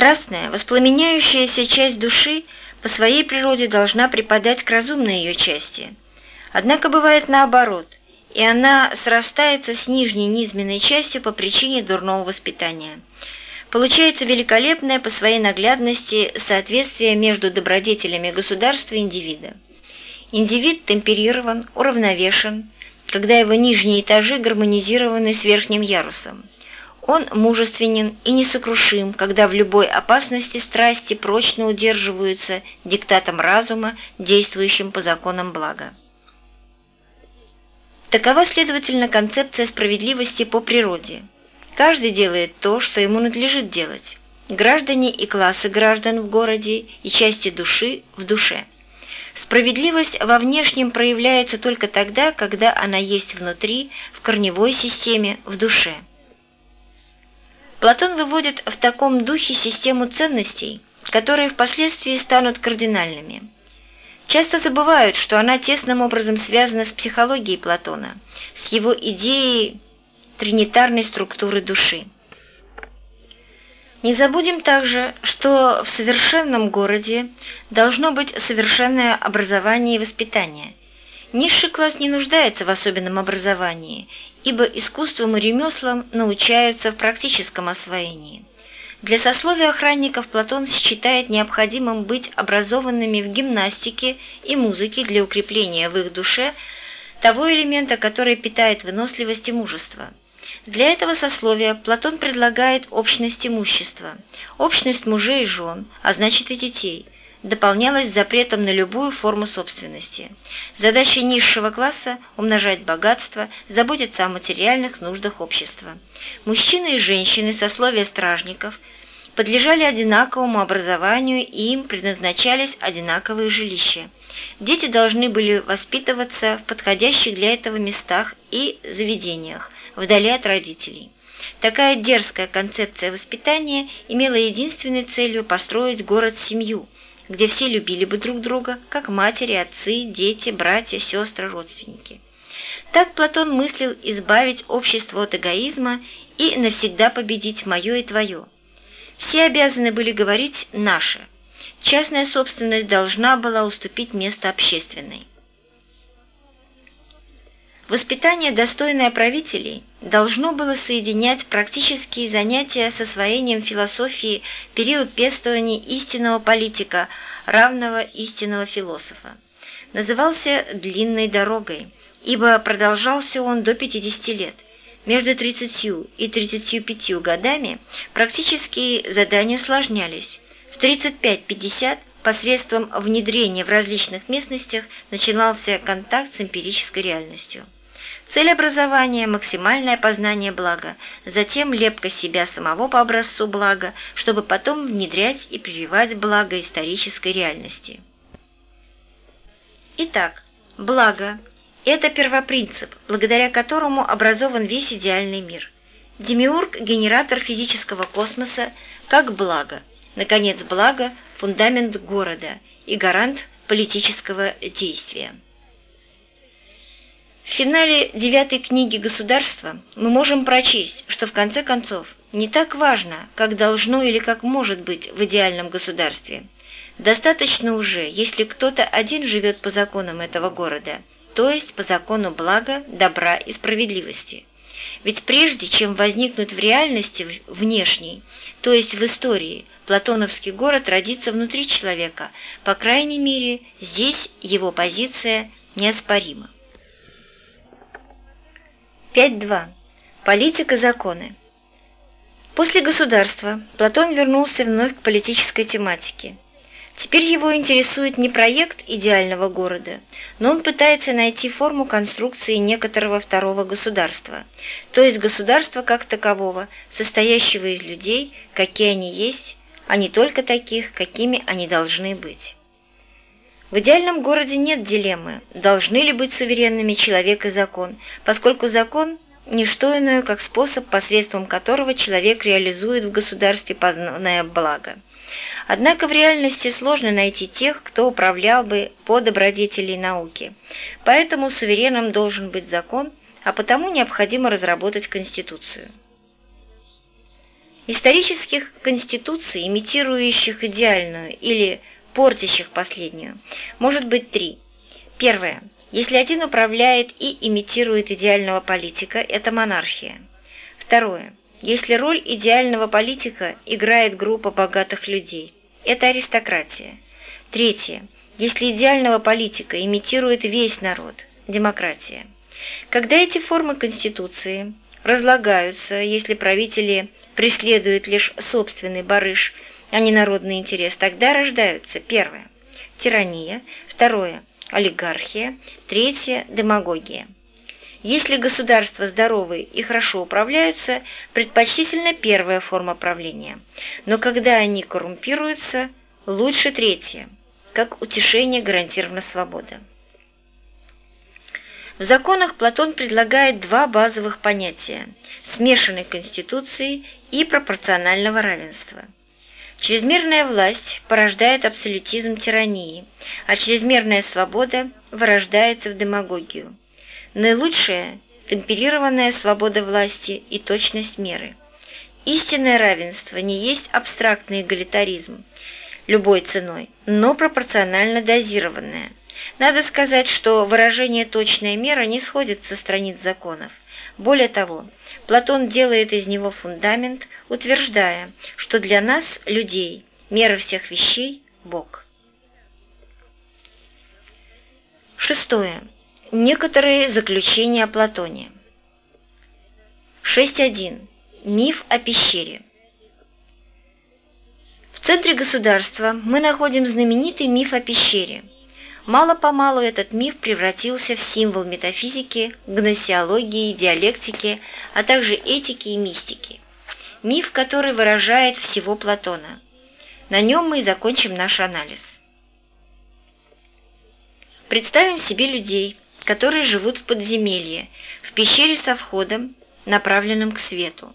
Страстная, воспламеняющаяся часть души по своей природе должна припадать к разумной ее части. Однако бывает наоборот, и она срастается с нижней низменной частью по причине дурного воспитания. Получается великолепное по своей наглядности соответствие между добродетелями государства и индивида. Индивид темперирован, уравновешен, когда его нижние этажи гармонизированы с верхним ярусом. Он мужественен и несокрушим, когда в любой опасности страсти прочно удерживаются диктатом разума, действующим по законам блага. Такова, следовательно, концепция справедливости по природе. Каждый делает то, что ему надлежит делать. Граждане и классы граждан в городе и части души в душе. Справедливость во внешнем проявляется только тогда, когда она есть внутри, в корневой системе, в душе. Платон выводит в таком духе систему ценностей, которые впоследствии станут кардинальными. Часто забывают, что она тесным образом связана с психологией Платона, с его идеей тринитарной структуры души. Не забудем также, что в совершенном городе должно быть совершенное образование и воспитание. Низший класс не нуждается в особенном образовании, ибо искусством и ремеслам научаются в практическом освоении. Для сословия охранников Платон считает необходимым быть образованными в гимнастике и музыке для укрепления в их душе того элемента, который питает выносливость и мужество. Для этого сословия Платон предлагает общность имущества, общность мужей и жен, а значит и детей – дополнялась запретом на любую форму собственности. Задача низшего класса – умножать богатство, заботиться о материальных нуждах общества. Мужчины и женщины сословия стражников подлежали одинаковому образованию и им предназначались одинаковые жилища. Дети должны были воспитываться в подходящих для этого местах и заведениях, вдали от родителей. Такая дерзкая концепция воспитания имела единственной целью построить город-семью – где все любили бы друг друга, как матери, отцы, дети, братья, сестры, родственники. Так Платон мыслил избавить общество от эгоизма и навсегда победить мое и твое. Все обязаны были говорить «наше». Частная собственность должна была уступить место общественной. Воспитание, достойное правителей, должно было соединять практические занятия с освоением философии период пестования истинного политика, равного истинного философа. Назывался «длинной дорогой», ибо продолжался он до 50 лет. Между 30 и 35 годами практические задания усложнялись. В 35-50 посредством внедрения в различных местностях начинался контакт с эмпирической реальностью. Цель образования – максимальное познание блага, затем лепка себя самого по образцу блага, чтобы потом внедрять и прививать благо исторической реальности. Итак, благо – это первопринцип, благодаря которому образован весь идеальный мир. Демиург – генератор физического космоса как благо. Наконец, благо – фундамент города и гарант политического действия. В финале девятой книги «Государства» мы можем прочесть, что в конце концов не так важно, как должно или как может быть в идеальном государстве. Достаточно уже, если кто-то один живет по законам этого города, то есть по закону блага, добра и справедливости. Ведь прежде чем возникнуть в реальности внешней, то есть в истории, платоновский город родится внутри человека, по крайней мере, здесь его позиция неоспорима. 5.2. Политика законы. После государства Платон вернулся вновь к политической тематике. Теперь его интересует не проект идеального города, но он пытается найти форму конструкции некоторого второго государства, то есть государства как такового, состоящего из людей, какие они есть, а не только таких, какими они должны быть. В идеальном городе нет дилеммы, должны ли быть суверенными человек и закон, поскольку закон – не что иное, как способ, посредством которого человек реализует в государстве познанное благо. Однако в реальности сложно найти тех, кто управлял бы по добродетели науки. Поэтому сувереном должен быть закон, а потому необходимо разработать Конституцию. Исторических конституций, имитирующих идеальную или портящих последнюю, может быть три. Первое. Если один управляет и имитирует идеального политика, это монархия. Второе. Если роль идеального политика играет группа богатых людей, это аристократия. Третье. Если идеального политика имитирует весь народ, демократия. Когда эти формы Конституции разлагаются, если правители преследуют лишь собственный барыш, а не народный интерес, тогда рождаются первое – тирания, второе – олигархия, третье – демагогия. Если государства здоровы и хорошо управляются, предпочтительно первая форма правления. Но когда они коррумпируются, лучше третья, как утешение гарантирована свобода. В законах Платон предлагает два базовых понятия – смешанной конституции и пропорционального равенства. Чрезмерная власть порождает абсолютизм тирании, а чрезмерная свобода вырождается в демагогию. Наилучшая – темперированная свобода власти и точность меры. Истинное равенство не есть абстрактный эгалитаризм любой ценой, но пропорционально дозированное – надо сказать, что выражение «точная мера» не сходит со страниц законов. Более того, Платон делает из него фундамент, утверждая, что для нас, людей, мера всех вещей – Бог. Шестое. Некоторые заключения о Платоне. 6.1. Миф о пещере. В центре государства мы находим знаменитый миф о пещере – Мало-помалу этот миф превратился в символ метафизики, гносеологии, диалектики, а также этики и мистики. Миф, который выражает всего Платона. На нем мы и закончим наш анализ. Представим себе людей, которые живут в подземелье, в пещере со входом, направленным к свету,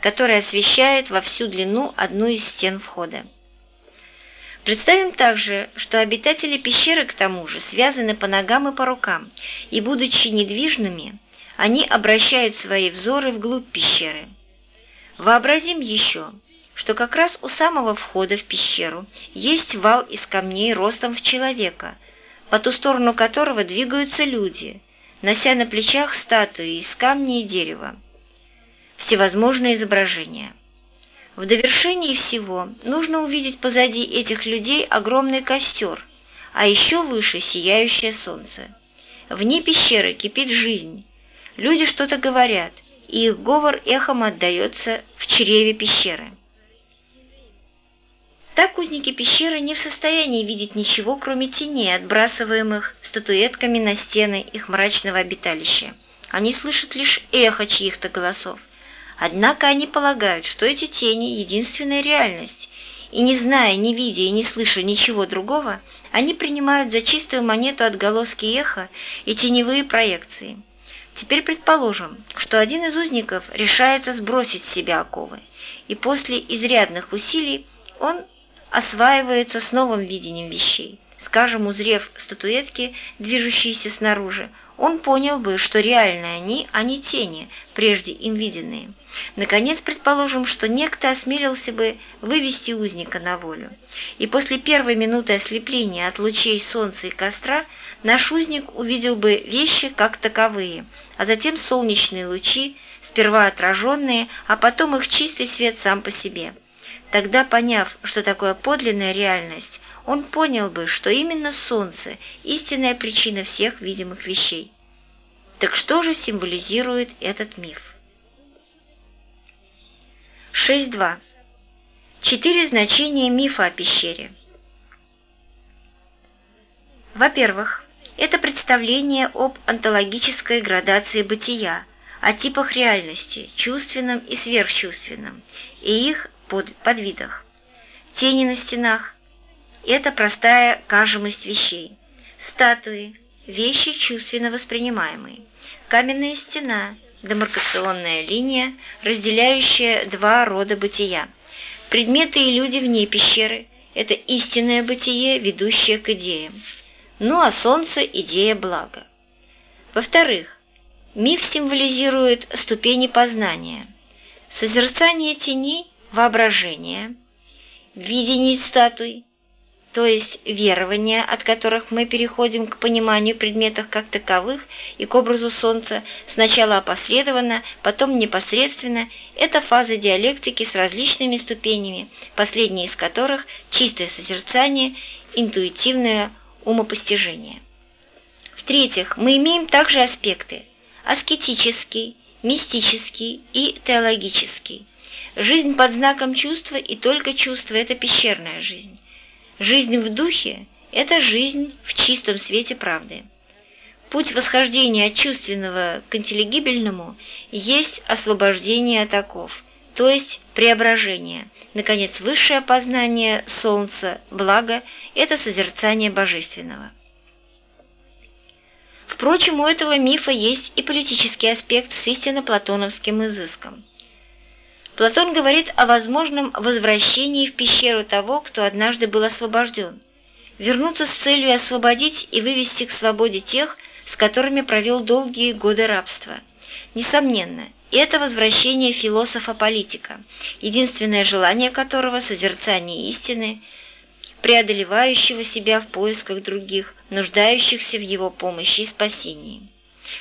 который освещает во всю длину одну из стен входа. Представим также, что обитатели пещеры к тому же связаны по ногам и по рукам, и, будучи недвижными, они обращают свои взоры вглубь пещеры. Вообразим еще, что как раз у самого входа в пещеру есть вал из камней ростом в человека, по ту сторону которого двигаются люди, нося на плечах статуи из камня и дерева. Всевозможные изображения. В довершении всего нужно увидеть позади этих людей огромный костер, а еще выше сияющее солнце. Вне пещеры кипит жизнь. Люди что-то говорят, и их говор эхом отдается в чреве пещеры. Так узники пещеры не в состоянии видеть ничего, кроме теней, отбрасываемых статуэтками на стены их мрачного обиталища. Они слышат лишь эхо чьих-то голосов. Однако они полагают, что эти тени – единственная реальность, и не зная, не видя и не слыша ничего другого, они принимают за чистую монету отголоски эха и теневые проекции. Теперь предположим, что один из узников решается сбросить с себя оковы, и после изрядных усилий он осваивается с новым видением вещей. Скажем, узрев статуэтки, движущиеся снаружи, он понял бы, что реальные они, а не тени, прежде им виденные. Наконец, предположим, что некто осмелился бы вывести узника на волю. И после первой минуты ослепления от лучей солнца и костра наш узник увидел бы вещи как таковые, а затем солнечные лучи, сперва отраженные, а потом их чистый свет сам по себе. Тогда, поняв, что такое подлинная реальность, он понял бы, что именно Солнце – истинная причина всех видимых вещей. Так что же символизирует этот миф? 6.2. Четыре значения мифа о пещере. Во-первых, это представление об онтологической градации бытия, о типах реальности, чувственном и сверхчувственном, и их под, подвидах. Тени на стенах, это простая кажемость вещей. Статуи – вещи чувственно воспринимаемые. Каменная стена – демаркационная линия, разделяющая два рода бытия. Предметы и люди вне пещеры – это истинное бытие, ведущее к идеям. Ну а солнце – идея блага. Во-вторых, миф символизирует ступени познания. Созерцание теней – воображение, видение статуй, то есть верования, от которых мы переходим к пониманию предметов как таковых и к образу Солнца, сначала опосредованно, потом непосредственно, это фаза диалектики с различными ступенями, последняя из которых – чистое созерцание, интуитивное умопостижение. В-третьих, мы имеем также аспекты – аскетический, мистический и теологический. Жизнь под знаком чувства и только чувство – это пещерная жизнь. Жизнь в духе – это жизнь в чистом свете правды. Путь восхождения от чувственного к интеллигибельному есть освобождение от оков, то есть преображение. Наконец, высшее познание солнца, благо – это созерцание божественного. Впрочем, у этого мифа есть и политический аспект с истинно платоновским изыском – Платон говорит о возможном возвращении в пещеру того, кто однажды был освобожден, вернуться с целью освободить и вывести к свободе тех, с которыми провел долгие годы рабства. Несомненно, это возвращение философа-политика, единственное желание которого – созерцание истины, преодолевающего себя в поисках других, нуждающихся в его помощи и спасении.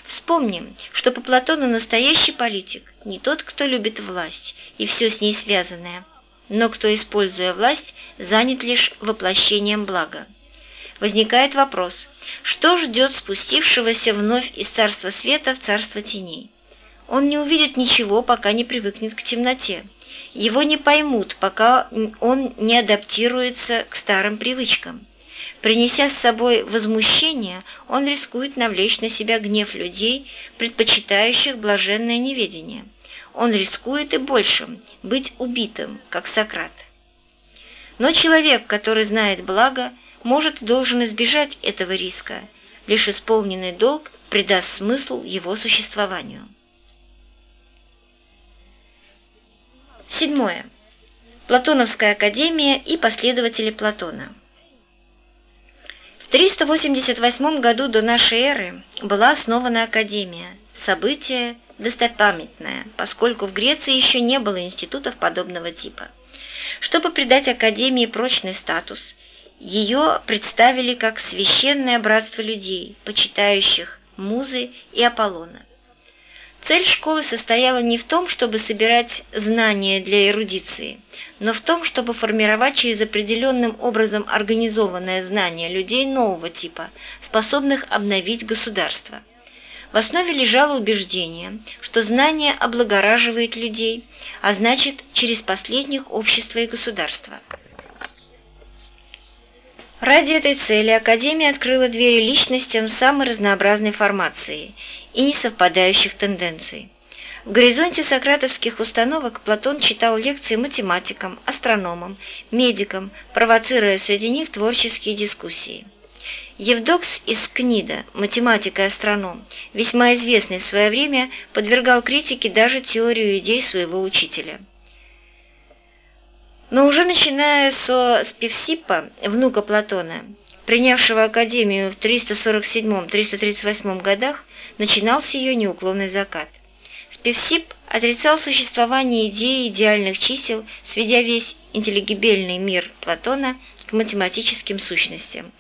Вспомним, что по Платону настоящий политик не тот, кто любит власть и все с ней связанное, но кто, используя власть, занят лишь воплощением блага. Возникает вопрос, что ждет спустившегося вновь из царства света в царство теней? Он не увидит ничего, пока не привыкнет к темноте. Его не поймут, пока он не адаптируется к старым привычкам. Принеся с собой возмущение, он рискует навлечь на себя гнев людей, предпочитающих блаженное неведение. Он рискует и большим – быть убитым, как Сократ. Но человек, который знает благо, может и должен избежать этого риска, лишь исполненный долг придаст смысл его существованию. Седьмое. Платоновская академия и последователи Платона. В 388 году до нашей эры была основана Академия, событие достопамятное, поскольку в Греции еще не было институтов подобного типа. Чтобы придать Академии прочный статус, ее представили как священное братство людей, почитающих Музы и Аполлона. Цель школы состояла не в том, чтобы собирать знания для эрудиции, но в том, чтобы формировать через определенным образом организованное знание людей нового типа, способных обновить государство. В основе лежало убеждение, что знание облагораживает людей, а значит, через последних общество и государство. Ради этой цели Академия открыла двери личностям самой разнообразной формации и несовпадающих тенденций. В горизонте сократовских установок Платон читал лекции математикам, астрономам, медикам, провоцируя среди них творческие дискуссии. Евдокс из Книда, математик и астроном, весьма известный в свое время, подвергал критике даже теорию идей своего учителя – но уже начиная со Спевсипа, внука Платона, принявшего Академию в 347-338 годах, начинался ее неуклонный закат. Спевсип отрицал существование идеи идеальных чисел, сведя весь интеллигибельный мир Платона к математическим сущностям.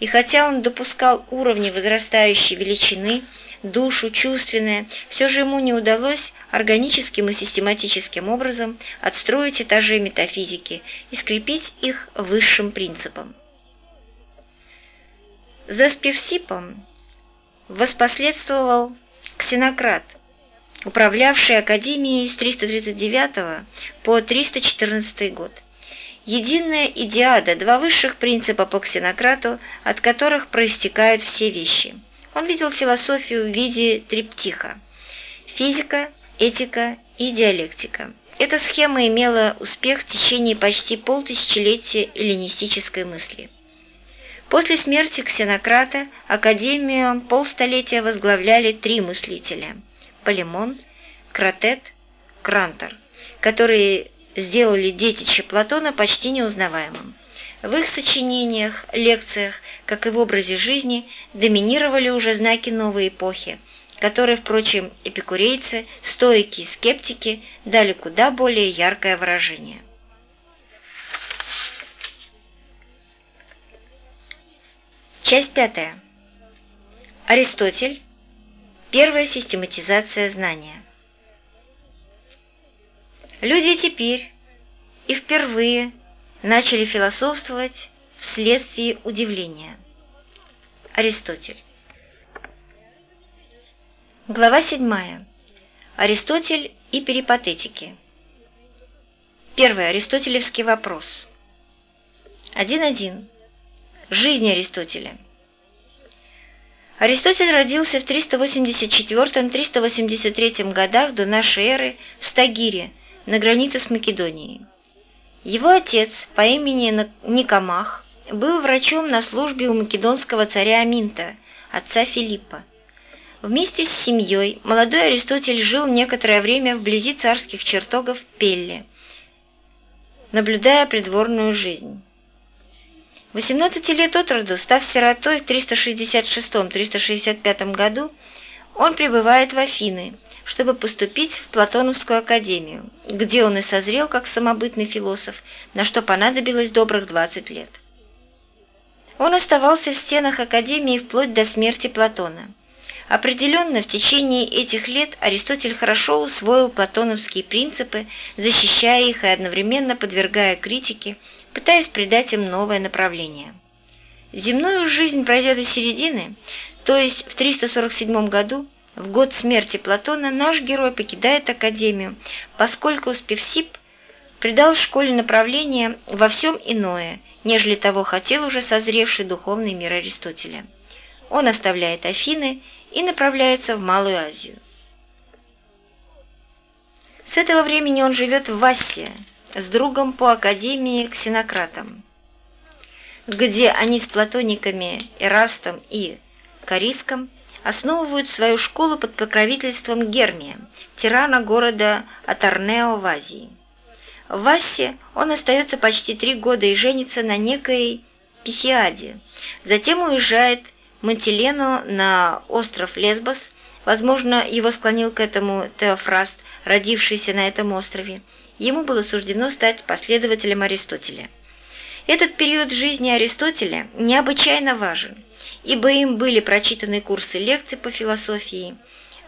И хотя он допускал уровни возрастающей величины, душу, чувственное, все же ему не удалось органическим и систематическим образом отстроить этажи метафизики и скрепить их высшим принципом. За Спевсипом воспоследствовал Ксенократ, управлявший Академией с 339 по 314 год. Единая идеада, два высших принципа по ксенократу, от которых проистекают все вещи. Он видел философию в виде триптиха – физика, этика и диалектика. Эта схема имела успех в течение почти полтысячелетия эллинистической мысли. После смерти Ксенократа Академию полстолетия возглавляли три мыслителя – Полимон, Кратет, Крантор, которые сделали детище Платона почти неузнаваемым. В их сочинениях, лекциях, как и в образе жизни, доминировали уже знаки новой эпохи, которые, впрочем, эпикурейцы, стоики и скептики дали куда более яркое выражение. Часть пятая. Аристотель. Первая систематизация знания. Люди теперь и впервые начали философствовать вследствие удивления. Аристотель. Глава 7. Аристотель и перипатетики. Первый аристотелевский вопрос. 1.1. Жизнь Аристотеля. Аристотель родился в 384-383 годах до нашей эры в Стагире, на границе с Македонией. Его отец по имени Никомах был врачом на службе у македонского царя Аминта, отца Филиппа. Вместе с семьей молодой Аристотель жил некоторое время вблизи царских чертогов Пелле, наблюдая придворную жизнь. 18 лет от роду, став сиротой в 366-365 году, он прибывает в Афины, чтобы поступить в Платоновскую академию, где он и созрел как самобытный философ, на что понадобилось добрых 20 лет. Он оставался в стенах академии вплоть до смерти Платона. Определенно, в течение этих лет Аристотель хорошо усвоил платоновские принципы, защищая их и одновременно подвергая критике пытаясь придать им новое направление. Земную жизнь пройдя до середины, то есть в 347 году, в год смерти Платона, наш герой покидает Академию, поскольку Спевсип придал школе направление во всем иное, нежели того хотел уже созревший духовный мир Аристотеля. Он оставляет Афины и направляется в Малую Азию. С этого времени он живет в Вассия, с другом по академии ксенократом, где они с платониками Эрастом и Кориском основывают свою школу под покровительством Гермия, тирана города Атарнео в Азии. В Ассе он остается почти три года и женится на некой Писиаде. Затем уезжает Монтилену на остров Лесбос, возможно, его склонил к этому Теофраст, родившийся на этом острове, ему было суждено стать последователем Аристотеля. Этот период жизни Аристотеля необычайно важен, ибо им были прочитаны курсы лекций по философии,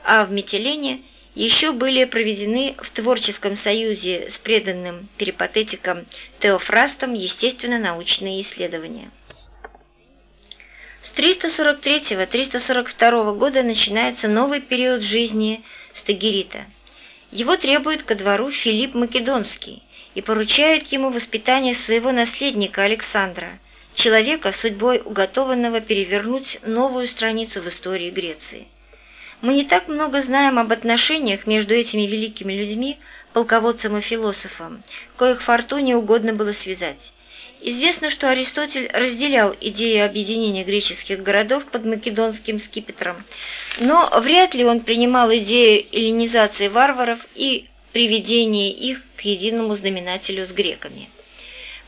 а в Метелене еще были проведены в творческом союзе с преданным перипатетиком Теофрастом естественно-научные исследования. С 343-342 года начинается новый период жизни Стагирита – его требует ко двору Филипп Македонский и поручает ему воспитание своего наследника Александра, человека, судьбой уготованного перевернуть новую страницу в истории Греции. Мы не так много знаем об отношениях между этими великими людьми, полководцем и философом, коих фортуне угодно было связать. Известно, что Аристотель разделял идею объединения греческих городов под македонским скипетром, но вряд ли он принимал идею эллинизации варваров и приведения их к единому знаменателю с греками.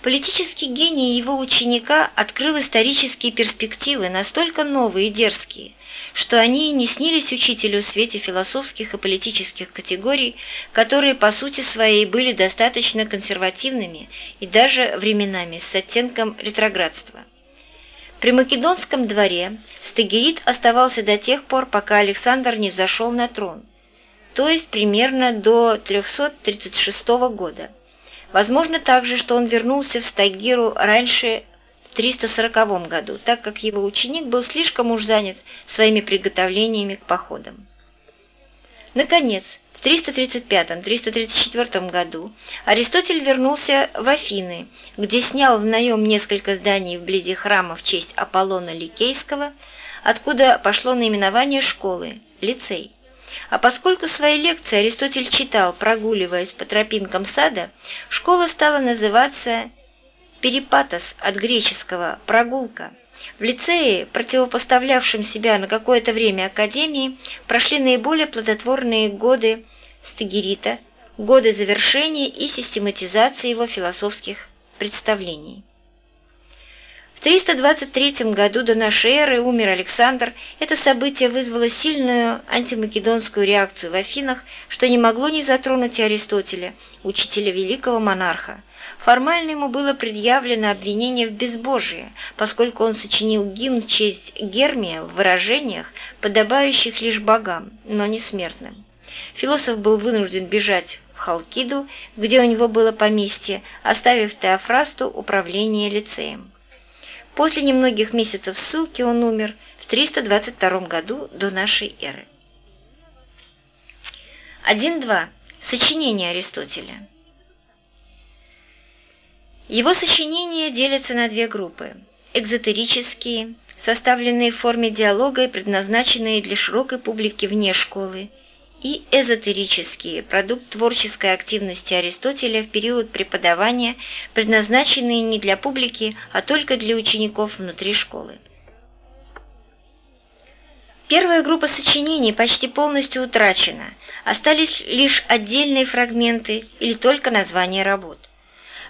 Политический гений его ученика открыл исторические перспективы настолько новые и дерзкие, что они не снились учителю в свете философских и политических категорий, которые по сути своей были достаточно консервативными и даже временами с оттенком ретроградства. При Македонском дворе Стагерит оставался до тех пор, пока Александр не взошел на трон, то есть примерно до 336 года. Возможно также, что он вернулся в Стагиру раньше в 340 году, так как его ученик был слишком уж занят своими приготовлениями к походам. Наконец, в 335-334 году Аристотель вернулся в Афины, где снял в наем несколько зданий вблизи храма в честь Аполлона Ликейского, откуда пошло наименование школы – лицей. А поскольку свои лекции Аристотель читал, прогуливаясь по тропинкам сада, школа стала называться «перипатос» от греческого «прогулка». В лицее, противопоставлявшем себя на какое-то время Академии, прошли наиболее плодотворные годы Стагирита, годы завершения и систематизации его философских представлений. В 323 году до нашей эры умер Александр. Это событие вызвало сильную антимакедонскую реакцию в Афинах, что не могло не затронуть и Аристотеля, учителя великого монарха. Формально ему было предъявлено обвинение в безбожии, поскольку он сочинил гимн честь Гермия в выражениях, подобающих лишь богам, но не смертным. Философ был вынужден бежать в Халкиду, где у него было поместье, оставив Теофрасту управление лицеем. После немногих месяцев ссылки он умер в 322 году до нашей эры. 1.2. Сочинение Аристотеля. Его сочинения делятся на две группы – экзотерические, составленные в форме диалога и предназначенные для широкой публики вне школы, и эзотерические, продукт творческой активности Аристотеля в период преподавания, предназначенные не для публики, а только для учеников внутри школы. Первая группа сочинений почти полностью утрачена, остались лишь отдельные фрагменты или только названия работ.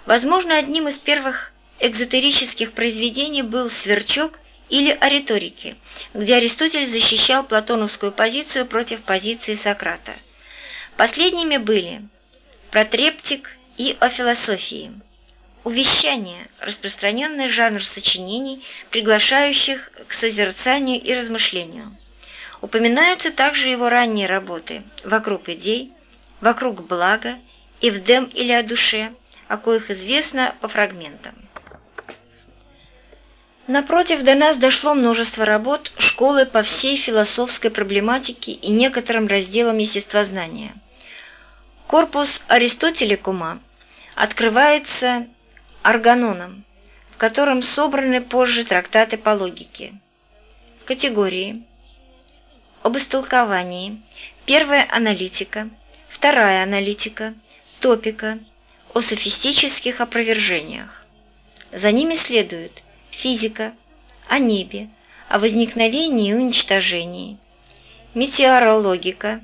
Возможно, одним из первых экзотерических произведений был «Сверчок» или о риторике, где Аристотель защищал платоновскую позицию против позиции Сократа. Последними были «Протрептик» и «О философии». Увещание – распространенный жанр сочинений, приглашающих к созерцанию и размышлению. Упоминаются также его ранние работы «Вокруг идей», «Вокруг блага», «Ивдем или о душе», о коих известно по фрагментам. Напротив, до нас дошло множество работ школы по всей философской проблематике и некоторым разделам естествознания. Корпус Аристотеликума открывается органоном, в котором собраны позже трактаты по логике. Категории. Об истолковании. Первая аналитика. Вторая аналитика. Топика. О софистических опровержениях. За ними следует – физика, о небе, о возникновении и уничтожении, метеорологика,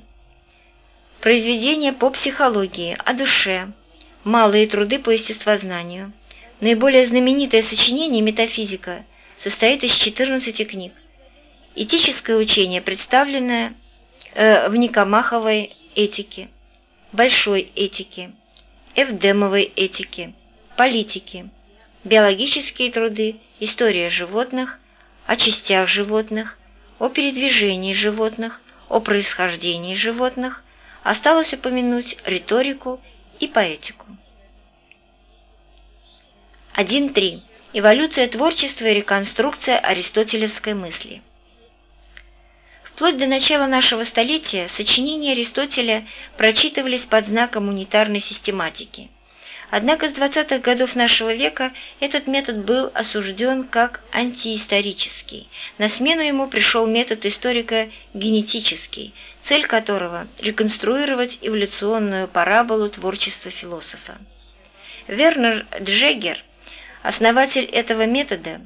произведения по психологии, о душе, малые труды по естествознанию. Наиболее знаменитое сочинение «Метафизика» состоит из 14 книг. Этическое учение, представленное э, в Никомаховой этике, Большой этике, Эвдемовой этике, политике, биологические труды, история животных, о частях животных, о передвижении животных, о происхождении животных, осталось упомянуть риторику и поэтику. 1.3. Эволюция творчества и реконструкция аристотелевской мысли. Вплоть до начала нашего столетия сочинения Аристотеля прочитывались под знаком унитарной систематики – Однако с 20-х годов нашего века этот метод был осужден как антиисторический. На смену ему пришел метод историка генетический, цель которого – реконструировать эволюционную параболу творчества философа. Вернер Джеггер, основатель этого метода,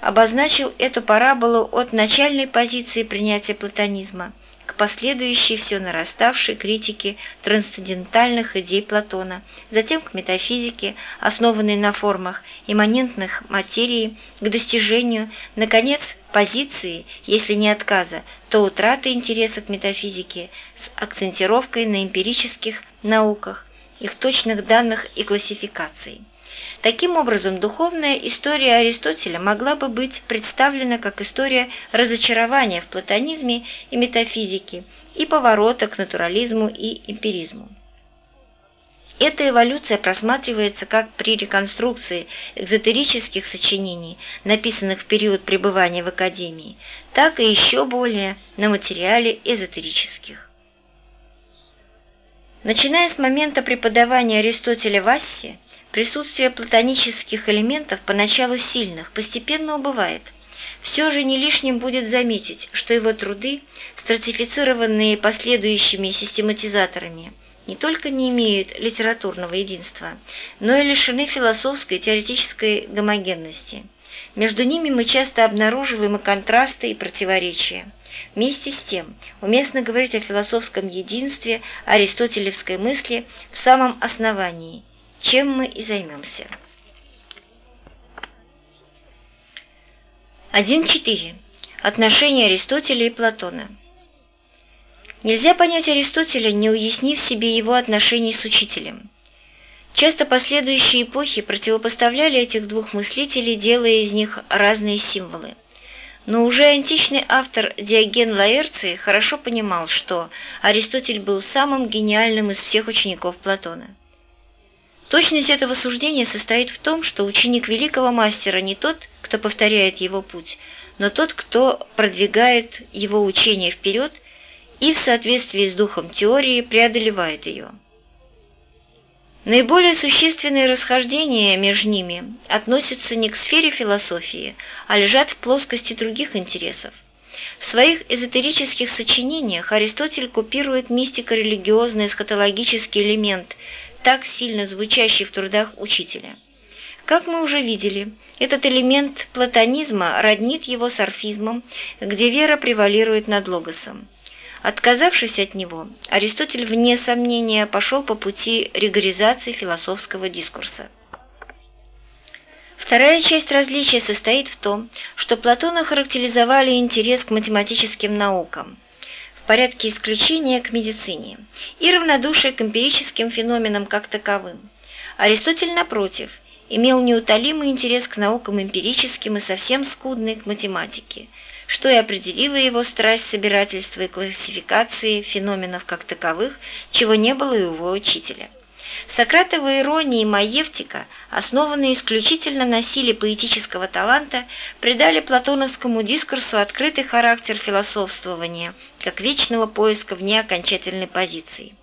обозначил эту параболу от начальной позиции принятия платонизма – последующей все нараставшей критике трансцендентальных идей Платона, затем к метафизике, основанной на формах имманентных материи, к достижению, наконец, позиции, если не отказа, то утраты интереса к метафизике с акцентировкой на эмпирических науках, их точных данных и классификацией. Таким образом, духовная история Аристотеля могла бы быть представлена как история разочарования в платонизме и метафизике и поворота к натурализму и эмпиризму. Эта эволюция просматривается как при реконструкции экзотерических сочинений, написанных в период пребывания в Академии, так и еще более на материале эзотерических. Начиная с момента преподавания Аристотеля в Ассе, Присутствие платонических элементов, поначалу сильных, постепенно убывает. Все же не лишним будет заметить, что его труды, стратифицированные последующими систематизаторами, не только не имеют литературного единства, но и лишены философской теоретической гомогенности. Между ними мы часто обнаруживаем и контрасты, и противоречия. Вместе с тем, уместно говорить о философском единстве аристотелевской мысли в самом основании – чем мы и займемся. 1.4. Отношения Аристотеля и Платона. Нельзя понять Аристотеля, не уяснив себе его отношений с учителем. Часто последующие эпохи противопоставляли этих двух мыслителей, делая из них разные символы. Но уже античный автор Диоген Лаэрций хорошо понимал, что Аристотель был самым гениальным из всех учеников Платона. Точность этого суждения состоит в том, что ученик великого мастера не тот, кто повторяет его путь, но тот, кто продвигает его учение вперед и в соответствии с духом теории преодолевает ее. Наиболее существенные расхождения между ними относятся не к сфере философии, а лежат в плоскости других интересов. В своих эзотерических сочинениях Аристотель купирует мистико-религиозный эсхатологический элемент, так сильно звучащий в трудах учителя. Как мы уже видели, этот элемент платонизма роднит его с орфизмом, где вера превалирует над логосом. Отказавшись от него, Аристотель, вне сомнения, пошел по пути ригоризации философского дискурса. Вторая часть различия состоит в том, что Платона характеризовали интерес к математическим наукам – порядке исключения к медицине и равнодушие к эмпирическим феноменам как таковым. Аристотель, напротив, имел неутолимый интерес к наукам эмпирическим и совсем скудный к математике, что и определило его страсть собирательства и классификации феноменов как таковых, чего не было и у его учителя. Сократова ирония и маевтика, основанные исключительно на силе поэтического таланта, придали платоновскому дискурсу открытый характер философствования, как вечного поиска вне окончательной позиции.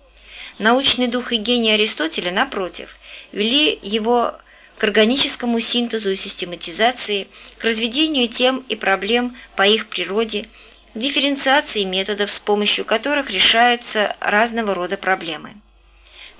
Научный дух и гений Аристотеля, напротив, вели его к органическому синтезу и систематизации, к разведению тем и проблем по их природе, к дифференциации методов, с помощью которых решаются разного рода проблемы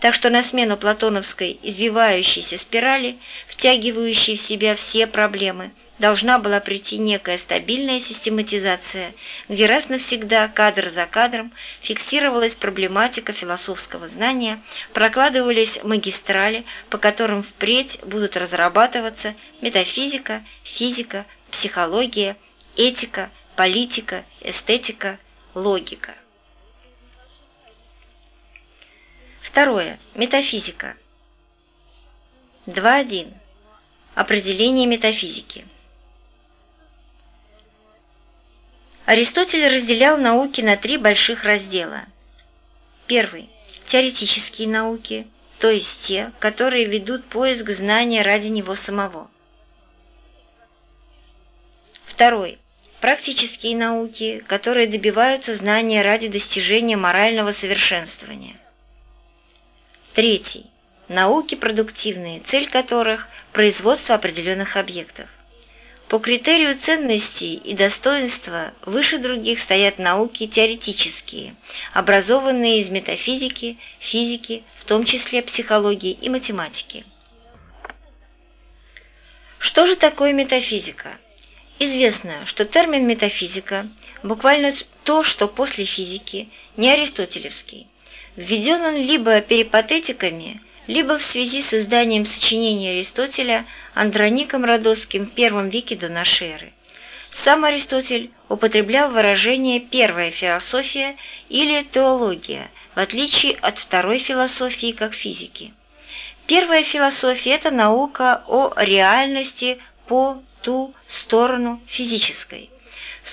так что на смену платоновской извивающейся спирали, втягивающей в себя все проблемы, должна была прийти некая стабильная систематизация, где раз навсегда, кадр за кадром, фиксировалась проблематика философского знания, прокладывались магистрали, по которым впредь будут разрабатываться метафизика, физика, психология, этика, политика, эстетика, логика. Второе. Метафизика. 2.1. Определение метафизики. Аристотель разделял науки на три больших раздела. Первый – теоретические науки, то есть те, которые ведут поиск знания ради него самого. Второй – практические науки, которые добиваются знания ради достижения морального совершенствования. Третий. Науки продуктивные, цель которых – производство определенных объектов. По критерию ценности и достоинства выше других стоят науки теоретические, образованные из метафизики, физики, в том числе психологии и математики. Что же такое метафизика? Известно, что термин метафизика буквально то, что после физики, не аристотелевский – Введен он либо перипатетиками, либо в связи с изданием сочинения Аристотеля Андроником Родосским в первом веке до эры. Сам Аристотель употреблял выражение «первая философия» или «теология», в отличие от второй философии как физики. Первая философия – это наука о реальности по ту сторону физической –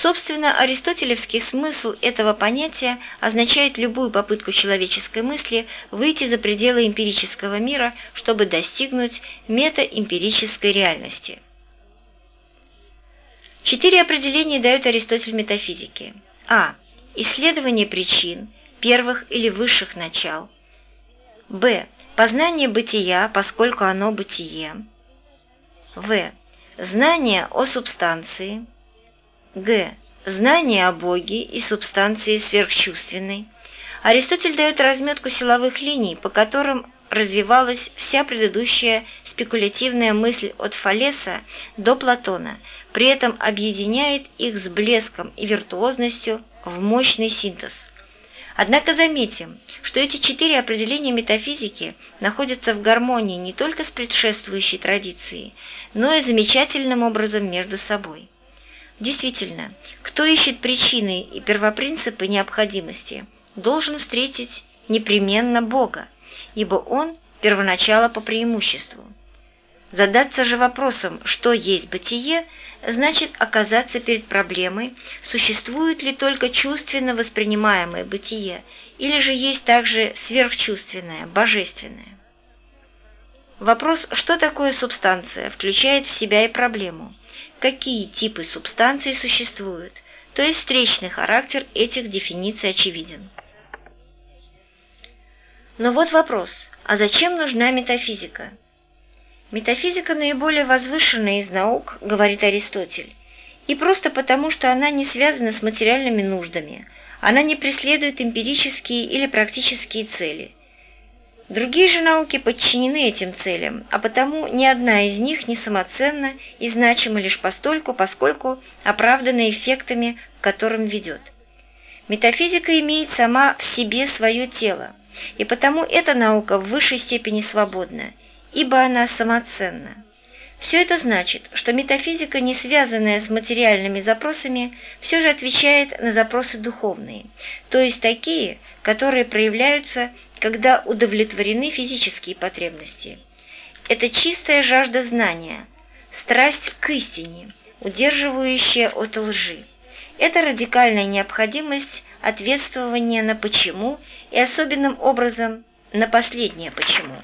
Собственно, аристотелевский смысл этого понятия означает любую попытку человеческой мысли выйти за пределы эмпирического мира, чтобы достигнуть метаэмпирической реальности. Четыре определения дает Аристотель метафизики. А. Исследование причин, первых или высших начал. Б. Познание бытия, поскольку оно бытие. В. Знание о субстанции. Г. Знание о Боге и субстанции сверхчувственной. Аристотель дает разметку силовых линий, по которым развивалась вся предыдущая спекулятивная мысль от Фалеса до Платона, при этом объединяет их с блеском и виртуозностью в мощный синтез. Однако заметим, что эти четыре определения метафизики находятся в гармонии не только с предшествующей традицией, но и замечательным образом между собой. Действительно, кто ищет причины и первопринципы необходимости, должен встретить непременно Бога, ибо Он – первоначало по преимуществу. Задаться же вопросом, что есть бытие, значит оказаться перед проблемой, существует ли только чувственно воспринимаемое бытие, или же есть также сверхчувственное, божественное. Вопрос, что такое субстанция, включает в себя и проблему, какие типы субстанций существуют, то есть встречный характер этих дефиниций очевиден. Но вот вопрос, а зачем нужна метафизика? Метафизика наиболее возвышенная из наук, говорит Аристотель, и просто потому, что она не связана с материальными нуждами, она не преследует эмпирические или практические цели. Другие же науки подчинены этим целям, а потому ни одна из них не самоценна и значима лишь постольку, поскольку оправдана эффектами, к которым ведет. Метафизика имеет сама в себе свое тело, и потому эта наука в высшей степени свободна – ибо она самоценна. Все это значит, что метафизика, не связанная с материальными запросами, все же отвечает на запросы духовные, то есть такие, которые проявляются, когда удовлетворены физические потребности. Это чистая жажда знания, страсть к истине, удерживающая от лжи. Это радикальная необходимость ответствования на «почему» и особенным образом на последнее «почему».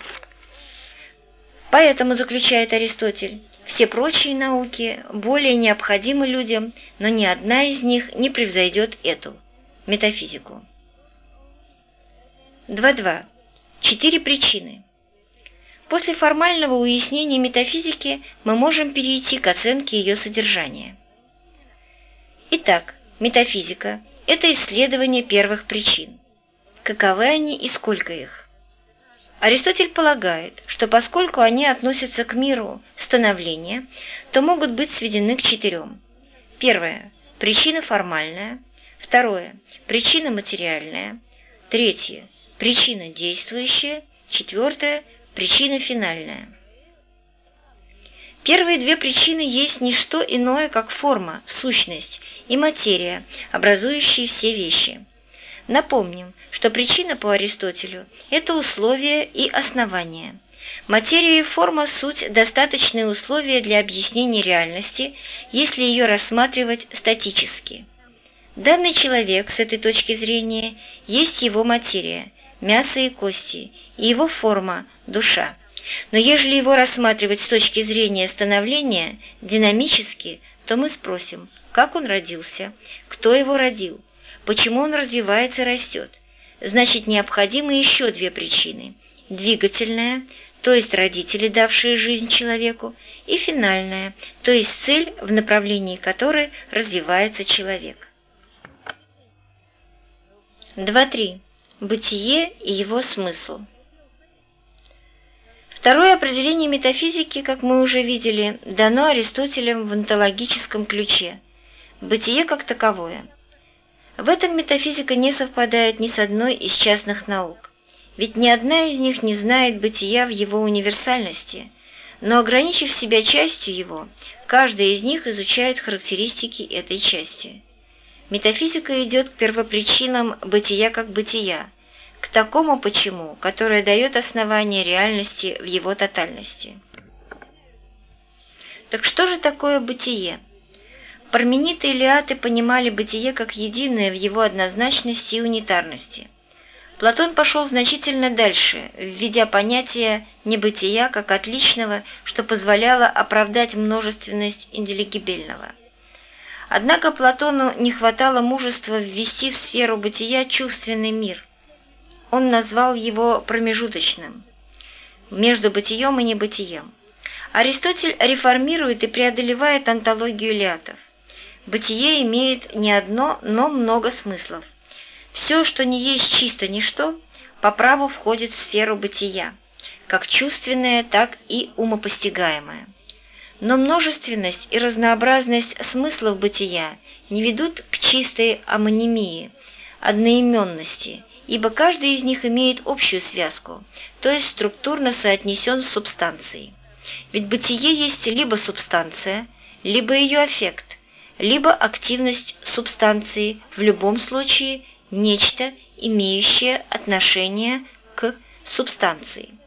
Поэтому, заключает Аристотель, все прочие науки более необходимы людям, но ни одна из них не превзойдет эту – метафизику. 2.2. Четыре причины. После формального уяснения метафизики мы можем перейти к оценке ее содержания. Итак, метафизика – это исследование первых причин. Каковы они и сколько их? Аристотель полагает, что поскольку они относятся к миру становления, то могут быть сведены к четырем. Первое – причина формальная. Второе – причина материальная. Третье – причина действующая. Четвертое – причина финальная. Первые две причины есть не что иное, как форма, сущность и материя, образующие все вещи. Напомним, что причина по Аристотелю – это условия и основания. Материя и форма – суть достаточные условия для объяснения реальности, если ее рассматривать статически. Данный человек с этой точки зрения есть его материя, мясо и кости, и его форма – душа. Но ежели его рассматривать с точки зрения становления, динамически, то мы спросим, как он родился, кто его родил – почему он развивается и растет. Значит, необходимы еще две причины. Двигательная, то есть родители, давшие жизнь человеку, и финальная, то есть цель, в направлении которой развивается человек. 2.3. Бытие и его смысл. Второе определение метафизики, как мы уже видели, дано Аристотелем в онтологическом ключе. Бытие как таковое – в этом метафизика не совпадает ни с одной из частных наук, ведь ни одна из них не знает бытия в его универсальности, но ограничив себя частью его, каждая из них изучает характеристики этой части. Метафизика идет к первопричинам бытия как бытия, к такому почему, которое дает основание реальности в его тотальности. Так что же такое бытие? Пармениты и Лиаты понимали бытие как единое в его однозначности и унитарности. Платон пошел значительно дальше, введя понятие небытия как отличного, что позволяло оправдать множественность интеллигибельного. Однако Платону не хватало мужества ввести в сферу бытия чувственный мир. Он назвал его промежуточным, между бытием и небытием. Аристотель реформирует и преодолевает антологию лиатов. Бытие имеет не одно, но много смыслов. Все, что не есть чисто ничто, по праву входит в сферу бытия, как чувственное, так и умопостигаемое. Но множественность и разнообразность смыслов бытия не ведут к чистой амонимии, одноименности, ибо каждый из них имеет общую связку, то есть структурно соотнесен с субстанцией. Ведь бытие есть либо субстанция, либо ее аффект, либо активность субстанции, в любом случае нечто, имеющее отношение к субстанции.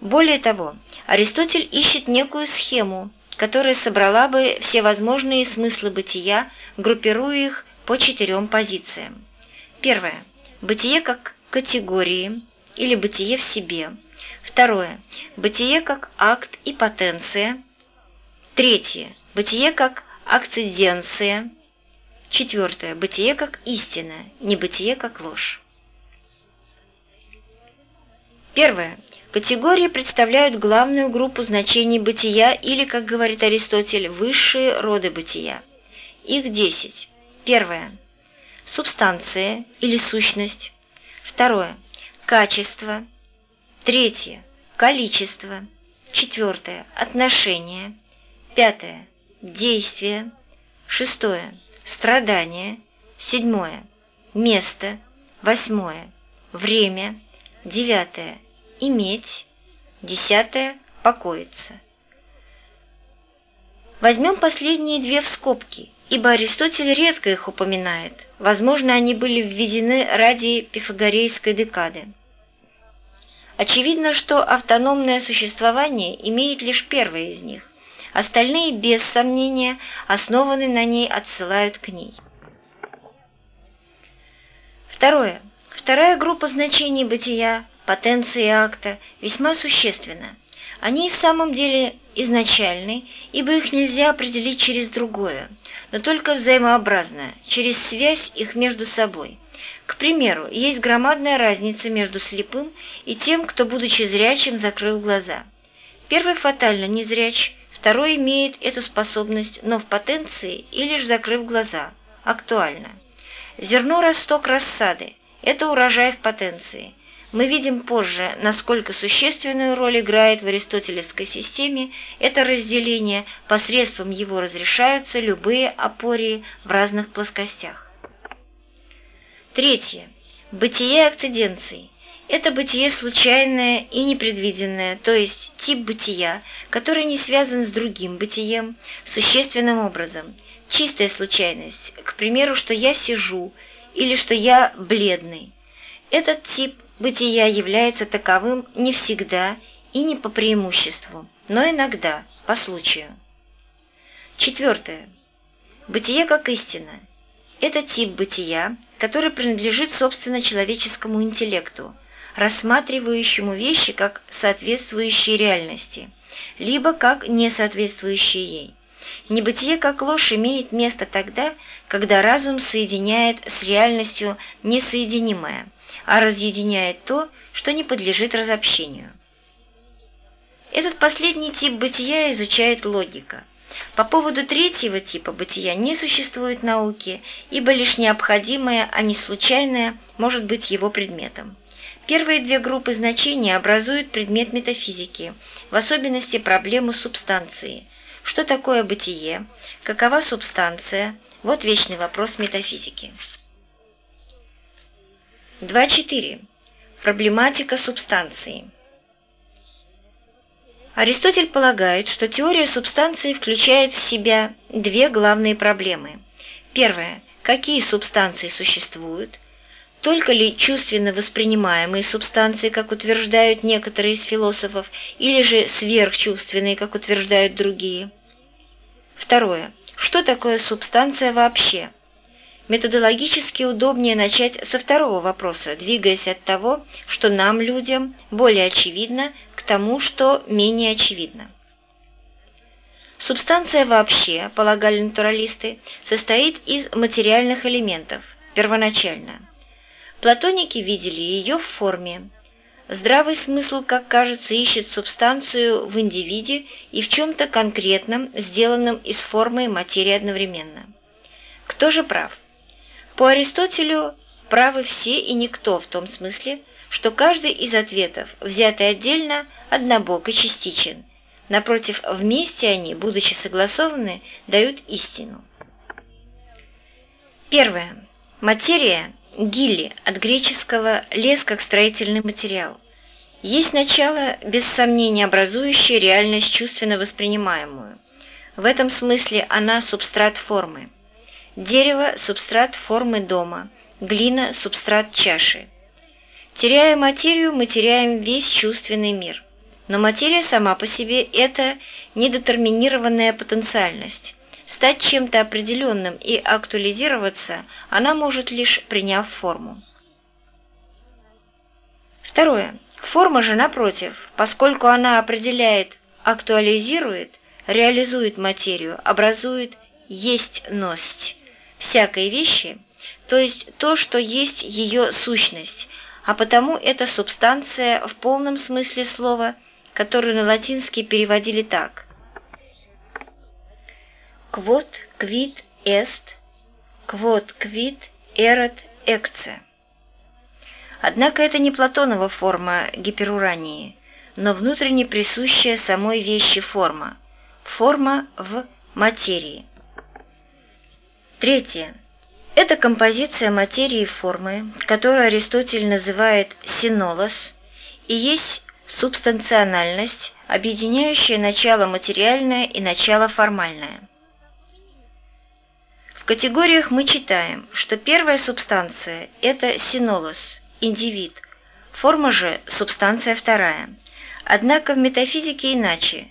Более того, Аристотель ищет некую схему, которая собрала бы все возможные смыслы бытия, группируя их по четырем позициям. Первое. Бытие как категории или бытие в себе. Второе. Бытие как акт и потенция. Третье. Бытие как акциденция. Четвертое. Бытие как истина, не бытие как ложь. Первое. Категории представляют главную группу значений бытия или, как говорит Аристотель, высшие роды бытия. Их десять. Первое. Субстанция или сущность. Второе. Качество. Третье. Количество. Четвертое. Отношение. Пятое. Действие. Шестое. Страдание. Седьмое. Место. Восьмое. Время. Девятое иметь, десятое – покоиться. Возьмем последние две в скобки, ибо Аристотель редко их упоминает, возможно, они были введены ради пифагорейской декады. Очевидно, что автономное существование имеет лишь первое из них, остальные, без сомнения, основаны на ней, отсылают к ней. Второе. Вторая группа значений бытия потенции акта весьма существенна. Они в самом деле изначальны, ибо их нельзя определить через другое, но только взаимообразно, через связь их между собой. К примеру, есть громадная разница между слепым и тем, кто, будучи зрячим, закрыл глаза. Первый фатально незряч, второй имеет эту способность, но в потенции и лишь закрыв глаза. Актуально. Зерно росток рассады – это урожай в потенции. Мы видим позже, насколько существенную роль играет в аристотелевской системе это разделение, посредством его разрешаются любые апории в разных плоскостях. Третье. Бытие акциденций. Это бытие случайное и непредвиденное, то есть тип бытия, который не связан с другим бытием существенным образом. Чистая случайность, к примеру, что я сижу или что я бледный. Этот тип бытия является таковым не всегда и не по преимуществу, но иногда, по случаю. Четвертое. Бытие как истина. Это тип бытия, который принадлежит собственно человеческому интеллекту, рассматривающему вещи как соответствующие реальности, либо как несоответствующие ей. Небытие как ложь имеет место тогда, когда разум соединяет с реальностью несоединимое – а разъединяет то, что не подлежит разобщению. Этот последний тип бытия изучает логика. По поводу третьего типа бытия не существует науки, ибо лишь необходимое, а не случайное может быть его предметом. Первые две группы значений образуют предмет метафизики, в особенности проблему субстанции. Что такое бытие? Какова субстанция? Вот вечный вопрос метафизики. 2.4. Проблематика субстанции. Аристотель полагает, что теория субстанции включает в себя две главные проблемы. Первая – какие субстанции существуют? Только ли чувственно воспринимаемые субстанции, как утверждают некоторые из философов, или же сверхчувственные, как утверждают другие? Второе. Что такое субстанция вообще? Методологически удобнее начать со второго вопроса, двигаясь от того, что нам, людям, более очевидно, к тому, что менее очевидно. Субстанция вообще, полагали натуралисты, состоит из материальных элементов, первоначально. Платоники видели ее в форме. Здравый смысл, как кажется, ищет субстанцию в индивиде и в чем-то конкретном, сделанном из формы и материи одновременно. Кто же прав? По Аристотелю правы все и никто в том смысле, что каждый из ответов, взятый отдельно, однобок и частичен. Напротив, вместе они, будучи согласованы, дают истину. Первое. Материя – гилли, от греческого «лес» как строительный материал. Есть начало, без сомнения, образующее реальность чувственно воспринимаемую. В этом смысле она субстрат формы. Дерево – субстрат формы дома, глина – субстрат чаши. Теряя материю, мы теряем весь чувственный мир. Но материя сама по себе – это недетерминированная потенциальность. Стать чем-то определенным и актуализироваться она может лишь приняв форму. Второе. Форма же, напротив, поскольку она определяет, актуализирует, реализует материю, образует есть-ность всякой вещи, то есть то, что есть ее сущность, а потому это субстанция в полном смысле слова, которую на латинский переводили так. «Quod quid est, quod quid erat ecce». Однако это не Платонова форма гиперурании, но внутренне присущая самой вещи форма, форма в материи. Третье. Это композиция материи и формы, которую Аристотель называет синолос, и есть субстанциональность, объединяющая начало материальное и начало формальное. В категориях мы читаем, что первая субстанция – это синолос, индивид, форма же – субстанция вторая. Однако в метафизике иначе.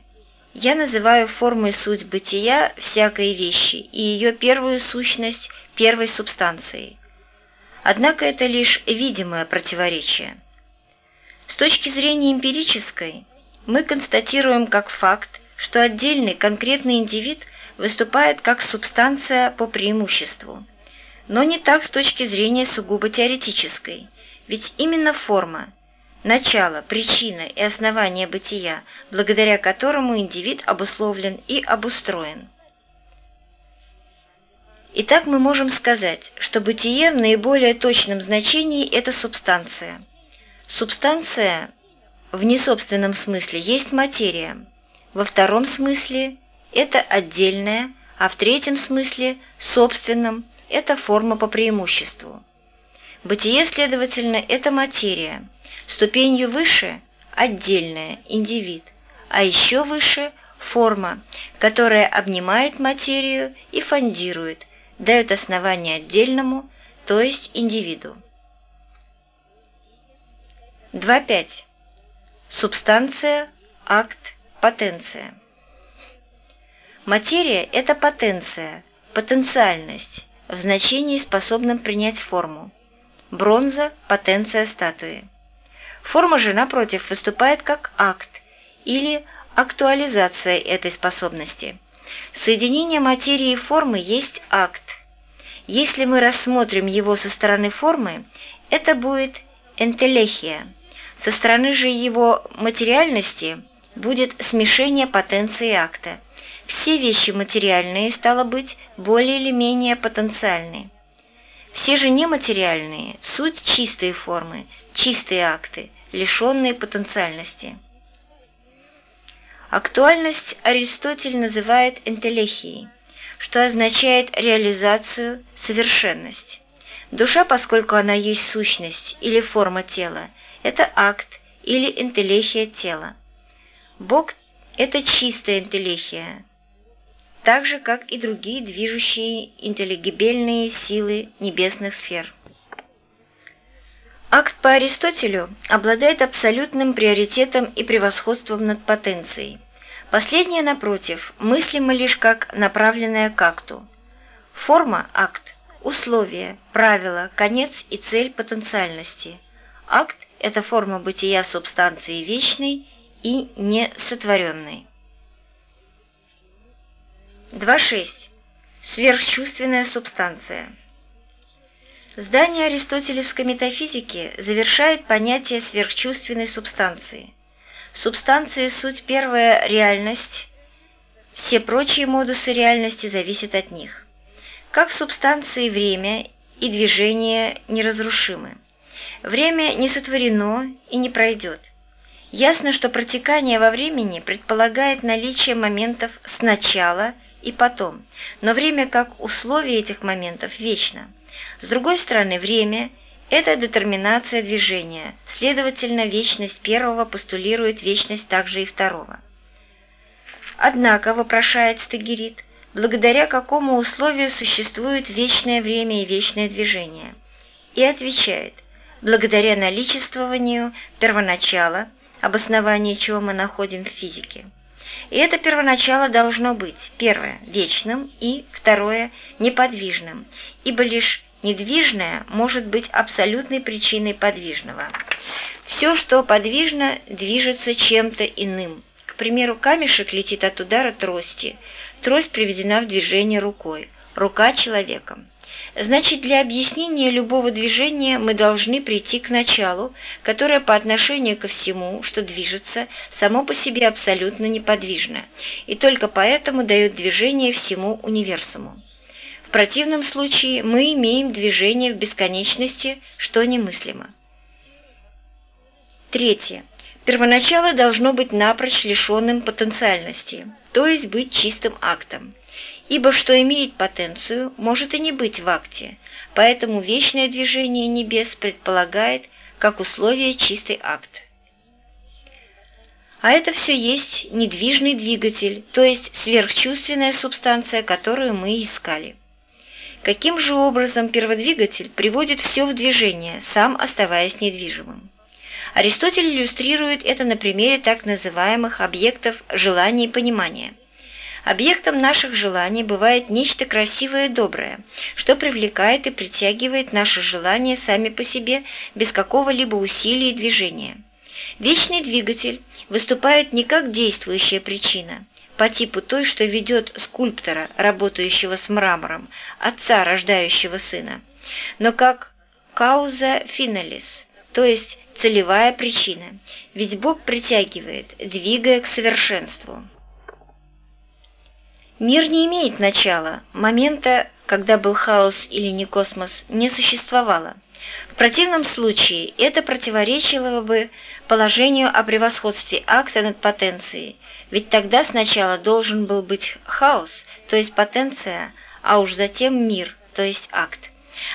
Я называю формой суть бытия всякой вещи и ее первую сущность первой субстанцией. Однако это лишь видимое противоречие. С точки зрения эмпирической, мы констатируем как факт, что отдельный конкретный индивид выступает как субстанция по преимуществу. Но не так с точки зрения сугубо теоретической – ведь именно форма, начало, причина и основание бытия, благодаря которому индивид обусловлен и обустроен. Итак, мы можем сказать, что бытие в наиболее точном значении – это субстанция. Субстанция в несобственном смысле есть материя, во втором смысле – это отдельная, а в третьем смысле – собственном – это форма по преимуществу. Бытие, следовательно, это материя. Ступенью выше – отдельная, индивид, а еще выше – форма, которая обнимает материю и фондирует, дает основание отдельному, то есть индивиду. 2.5. Субстанция, акт, потенция. Материя – это потенция, потенциальность, в значении способном принять форму. Бронза – потенция статуи. Форма же, напротив, выступает как акт или актуализация этой способности. Соединение материи и формы есть акт. Если мы рассмотрим его со стороны формы, это будет энтелехия. Со стороны же его материальности будет смешение потенции акта. Все вещи материальные, стало быть, более или менее потенциальные. Все же нематериальные – суть чистые формы, чистые акты, лишенные потенциальности. Актуальность Аристотель называет энтелехией, что означает реализацию, совершенность. Душа, поскольку она есть сущность или форма тела, это акт или энтелехия тела. Бог – это чистая энтелехия, так же, как и другие движущие интеллигибельные силы небесных сфер. Акт по Аристотелю обладает абсолютным приоритетом и превосходством над потенцией. Последнее, напротив, мыслимо лишь как направленное к акту. Форма – акт, условие, правило, конец и цель потенциальности. Акт – это форма бытия субстанции вечной и несотворенной. 2.6. Сверхчувственная субстанция. Здание аристотелевской метафизики завершает понятие сверхчувственной субстанции. Субстанция – суть первая реальность, все прочие модусы реальности зависят от них. Как субстанции время и движение неразрушимы. Время не сотворено и не пройдет. Ясно, что протекание во времени предполагает наличие моментов сначала – и потом, но время как условие этих моментов вечно. С другой стороны, время – это детерминация движения, следовательно, вечность первого постулирует вечность также и второго. Однако, вопрошает Стагерит, благодаря какому условию существует вечное время и вечное движение? И отвечает, благодаря наличествованию первоначала, обоснование чего мы находим в физике. И это первоначало должно быть, первое, вечным и, второе, неподвижным, ибо лишь недвижное может быть абсолютной причиной подвижного. Все, что подвижно, движется чем-то иным. К примеру, камешек летит от удара трости, трость приведена в движение рукой, рука человеком. Значит, для объяснения любого движения мы должны прийти к началу, которое по отношению ко всему, что движется, само по себе абсолютно неподвижно, и только поэтому дает движение всему универсуму. Противном случае мы имеем движение в бесконечности, что немыслимо. Третье. Первоначало должно быть напрочь лишенным потенциальности, то есть быть чистым актом ибо что имеет потенцию, может и не быть в акте, поэтому вечное движение небес предполагает как условие чистый акт. А это все есть недвижный двигатель, то есть сверхчувственная субстанция, которую мы искали. Каким же образом перводвигатель приводит все в движение, сам оставаясь недвижимым? Аристотель иллюстрирует это на примере так называемых объектов желания и понимания – Объектом наших желаний бывает нечто красивое и доброе, что привлекает и притягивает наши желания сами по себе без какого-либо усилия и движения. Вечный двигатель выступает не как действующая причина, по типу той, что ведет скульптора, работающего с мрамором, отца, рождающего сына, но как кауза финалис, то есть целевая причина, ведь Бог притягивает, двигая к совершенству. Мир не имеет начала, момента, когда был хаос или не космос, не существовало. В противном случае это противоречило бы положению о превосходстве акта над потенцией, ведь тогда сначала должен был быть хаос, то есть потенция, а уж затем мир, то есть акт.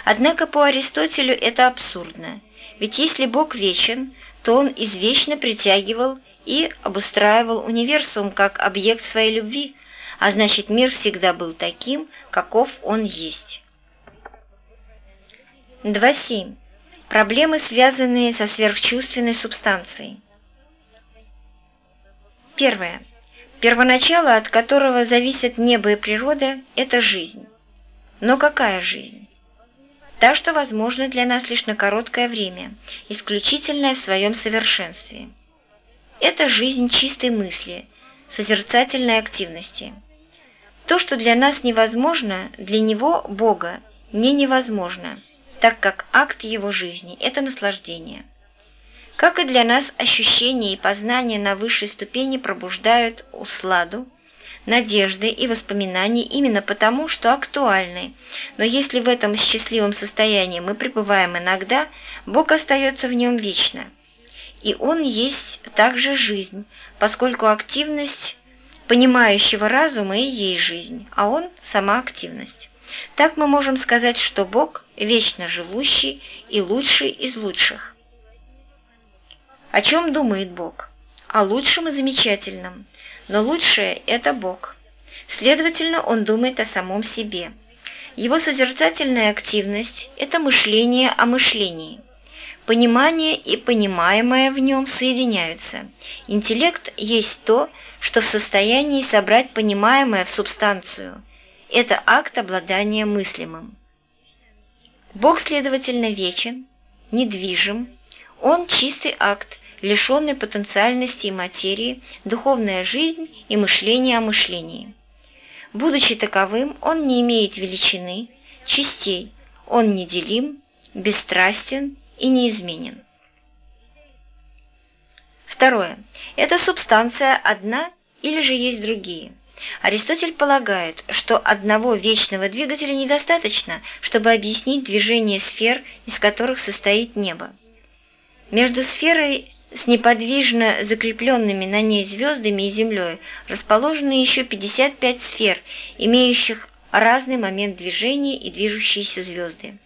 Однако по Аристотелю это абсурдно, ведь если Бог вечен, то Он извечно притягивал и обустраивал универсум как объект своей любви, а значит мир всегда был таким, каков он есть. 2.7. Проблемы, связанные со сверхчувственной субстанцией. Первое. Первоначало, от которого зависят небо и природа, это жизнь. Но какая жизнь? Та, что возможна для нас лишь на короткое время, исключительная в своем совершенстве. Это жизнь чистой мысли, созерцательной активности. То, что для нас невозможно, для него, Бога, не невозможно, так как акт его жизни – это наслаждение. Как и для нас ощущения и познания на высшей ступени пробуждают усладу, надежды и воспоминания именно потому, что актуальны. Но если в этом счастливом состоянии мы пребываем иногда, Бог остается в нем вечно. И Он есть также жизнь, поскольку активность понимающего разума и есть жизнь, а он – сама активность. Так мы можем сказать, что Бог – вечно живущий и лучший из лучших. О чем думает Бог? О лучшем и замечательном. Но лучшее – это Бог. Следовательно, он думает о самом себе. Его созерцательная активность – это мышление о мышлении. Понимание и понимаемое в нем соединяются. Интеллект есть то, что в состоянии собрать понимаемое в субстанцию. Это акт обладания мыслимым. Бог, следовательно, вечен, недвижим, он чистый акт, лишенный потенциальности и материи, духовная жизнь и мышление о мышлении. Будучи таковым, он не имеет величины, частей, он неделим, бесстрастен и неизменен. Второе. Эта субстанция одна или же есть другие? Аристотель полагает, что одного вечного двигателя недостаточно, чтобы объяснить движение сфер, из которых состоит небо. Между сферой с неподвижно закрепленными на ней звездами и Землей расположены еще 55 сфер, имеющих разный момент движения и движущиеся звезды.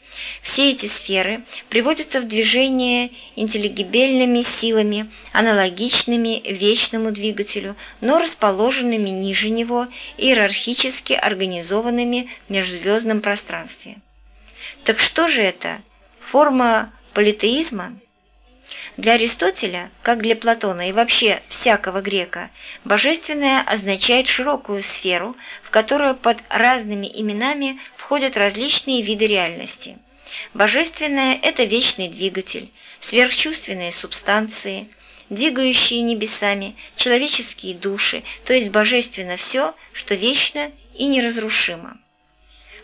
Все эти сферы приводятся в движение интеллигибельными силами, аналогичными вечному двигателю, но расположенными ниже него иерархически организованными в межзвездном пространстве. Так что же это? Форма политеизма? Для Аристотеля, как для Платона и вообще всякого грека, божественное означает широкую сферу, в которую под разными именами входят различные виды реальности. Божественное – это вечный двигатель, сверхчувственные субстанции, двигающие небесами, человеческие души, то есть божественно все, что вечно и неразрушимо.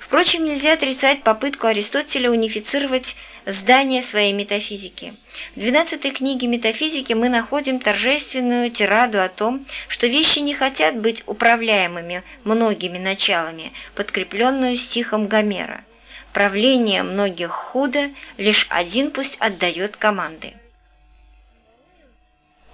Впрочем, нельзя отрицать попытку Аристотеля унифицировать здание своей метафизики. В двенадцатой книге метафизики мы находим торжественную тираду о том, что вещи не хотят быть управляемыми многими началами, подкрепленную стихом Гомера. Правление многих худо, лишь один пусть отдает команды.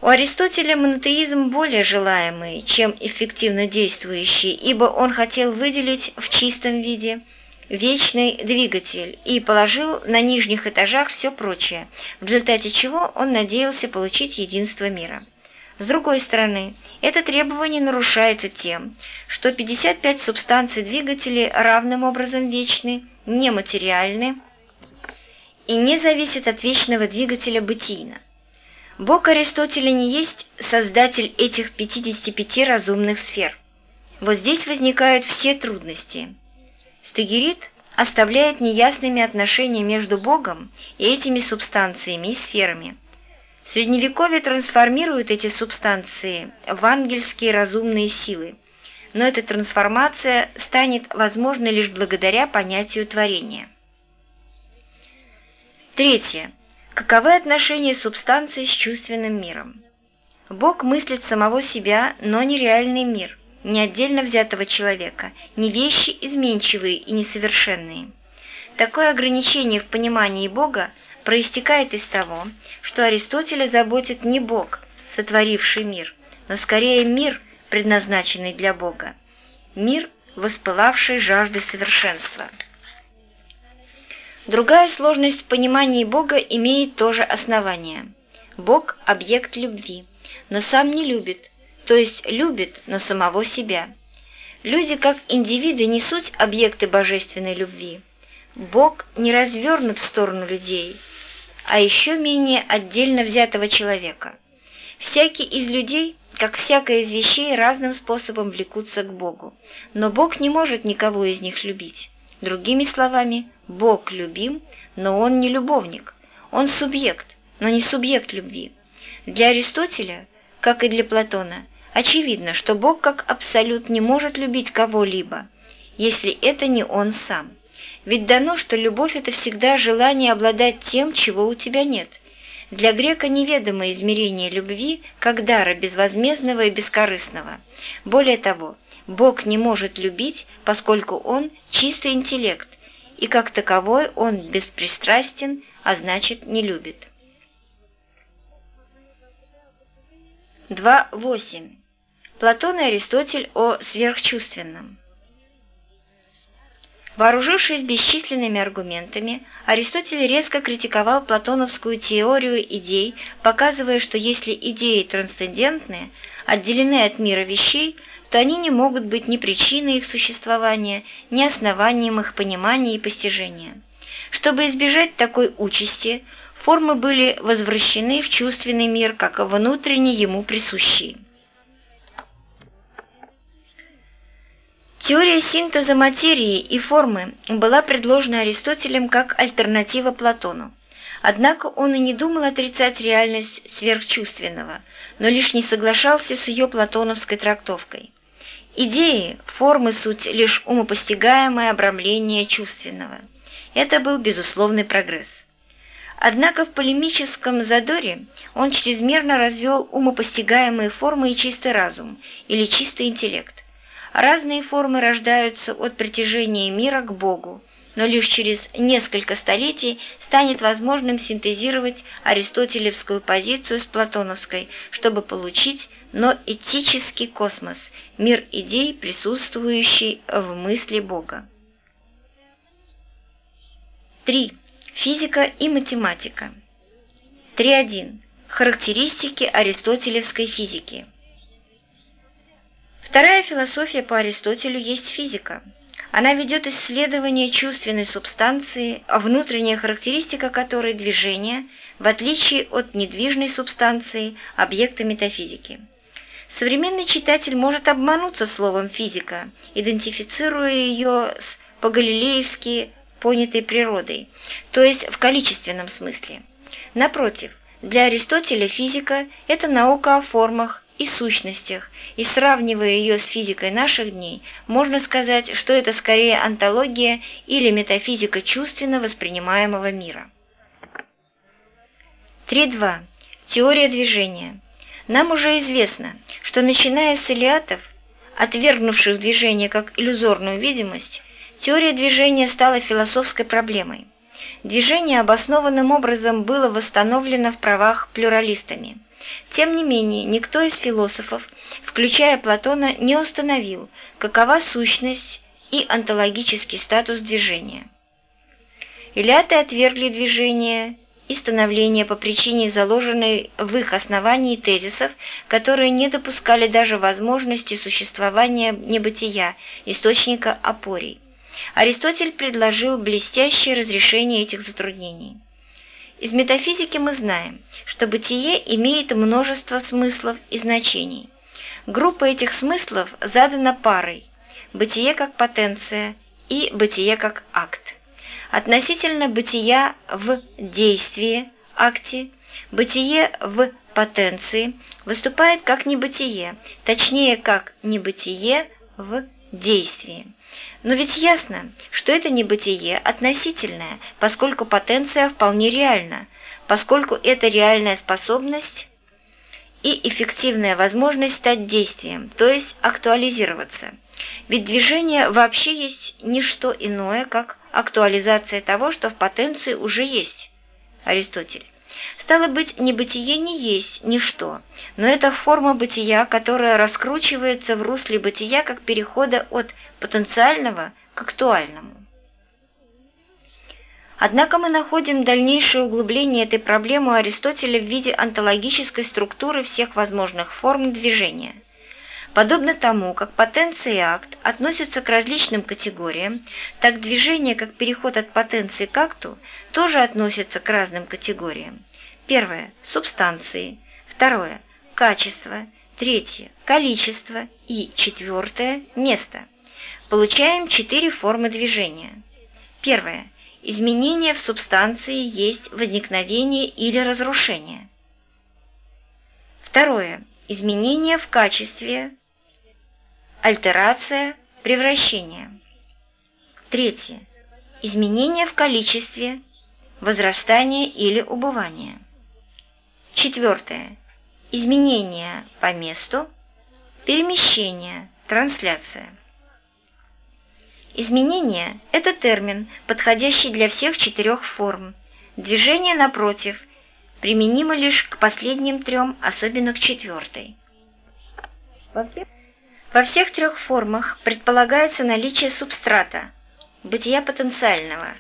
У Аристотеля монотеизм более желаемый, чем эффективно действующий, ибо он хотел выделить в чистом виде вечный двигатель и положил на нижних этажах все прочее, в результате чего он надеялся получить единство мира. С другой стороны, это требование нарушается тем, что 55 субстанций двигателей равным образом вечны, нематериальны и не зависят от вечного двигателя бытийно. Бог Аристотеля не есть создатель этих 55 разумных сфер. Вот здесь возникают все трудности. Стагерит оставляет неясными отношения между Богом и этими субстанциями и сферами. Средневековье трансформируют эти субстанции в ангельские разумные силы, но эта трансформация станет возможной лишь благодаря понятию творения. Третье. Каковы отношения субстанции с чувственным миром? Бог мыслит самого себя, но не реальный мир, не отдельно взятого человека, не вещи изменчивые и несовершенные. Такое ограничение в понимании Бога проистекает из того, что Аристотеля заботит не Бог, сотворивший мир, но скорее мир, предназначенный для Бога, мир, воспылавший жаждой совершенства. Другая сложность в понимании Бога имеет тоже основание. Бог – объект любви, но сам не любит, то есть любит, но самого себя. Люди как индивиды не суть объекты божественной любви. Бог не развернут в сторону людей, а еще менее отдельно взятого человека. Всякий из людей, как всякое из вещей, разным способом влекутся к Богу, но Бог не может никого из них любить. Другими словами, Бог любим, но Он не любовник. Он субъект, но не субъект любви. Для Аристотеля, как и для Платона, очевидно, что Бог как абсолют не может любить кого-либо, если это не Он сам. Ведь дано, что любовь – это всегда желание обладать тем, чего у тебя нет. Для грека неведомо измерение любви как дара безвозмездного и бескорыстного. Более того, Бог не может любить, поскольку Он – чистый интеллект, и как таковой Он беспристрастен, а значит не любит. 2.8. Платон и Аристотель о сверхчувственном. Вооружившись бесчисленными аргументами, Аристотель резко критиковал платоновскую теорию идей, показывая, что если идеи трансцендентные, отделены от мира вещей, то они не могут быть ни причиной их существования, ни основанием их понимания и постижения. Чтобы избежать такой участи, формы были возвращены в чувственный мир, как внутренне ему присущие. Теория синтеза материи и формы была предложена Аристотелем как альтернатива Платону. Однако он и не думал отрицать реальность сверхчувственного, но лишь не соглашался с ее платоновской трактовкой. Идеи, формы суть лишь умопостигаемое обрамление чувственного. Это был безусловный прогресс. Однако в полемическом задоре он чрезмерно развел умопостигаемые формы и чистый разум, или чистый интеллект. Разные формы рождаются от притяжения мира к Богу, но лишь через несколько столетий станет возможным синтезировать аристотелевскую позицию с платоновской, чтобы получить ноэтический космос, мир идей, присутствующий в мысли Бога. 3. Физика и математика. 3.1. Характеристики аристотелевской физики. Вторая философия по Аристотелю есть физика. Она ведет исследование чувственной субстанции, внутренняя характеристика которой – движение, в отличие от недвижной субстанции, объекта метафизики. Современный читатель может обмануться словом «физика», идентифицируя ее с по-галилеевски понятой природой, то есть в количественном смысле. Напротив, для Аристотеля физика – это наука о формах, и сущностях, и сравнивая ее с физикой наших дней, можно сказать, что это скорее антология или метафизика чувственно воспринимаемого мира. 3.2. Теория движения. Нам уже известно, что начиная с илиатов, отвергнувших движение как иллюзорную видимость, теория движения стала философской проблемой. Движение обоснованным образом было восстановлено в правах плюралистами – тем не менее, никто из философов, включая Платона, не установил, какова сущность и онтологический статус движения. Илиаты отвергли движение и становление по причине заложенной в их основании тезисов, которые не допускали даже возможности существования небытия, источника опорий. Аристотель предложил блестящее разрешение этих затруднений. Из метафизики мы знаем, что бытие имеет множество смыслов и значений. Группа этих смыслов задана парой – бытие как потенция и бытие как акт. Относительно бытия в действии, акте, бытие в потенции выступает как небытие, точнее как небытие в действии. Но ведь ясно, что это небытие относительное, поскольку потенция вполне реальна, поскольку это реальная способность и эффективная возможность стать действием, то есть актуализироваться. Ведь движение вообще есть не что иное, как актуализация того, что в потенции уже есть. Аристотель. Стало быть, небытие не есть ничто, но это форма бытия, которая раскручивается в русле бытия как перехода от потенциального к актуальному. Однако мы находим дальнейшее углубление этой проблемы у Аристотеля в виде онтологической структуры всех возможных форм движения. Подобно тому, как потенция и акт относятся к различным категориям, так движение, как переход от потенции к акту, тоже относится к разным категориям. Первое – субстанции. Второе – качество. Третье – количество. И четвертое – место. Получаем четыре формы движения. Первое. Изменение в субстанции есть возникновение или разрушение. Второе. Изменение в качестве, альтерация, превращение. Третье. Изменение в количестве, возрастание или убывание. Четвертое. Изменение по месту, перемещение, трансляция. Изменение – это термин, подходящий для всех четырех форм. Движение, напротив, применимо лишь к последним трем, особенно к четвертой. Во всех, во всех трех формах предполагается наличие субстрата, бытия потенциального,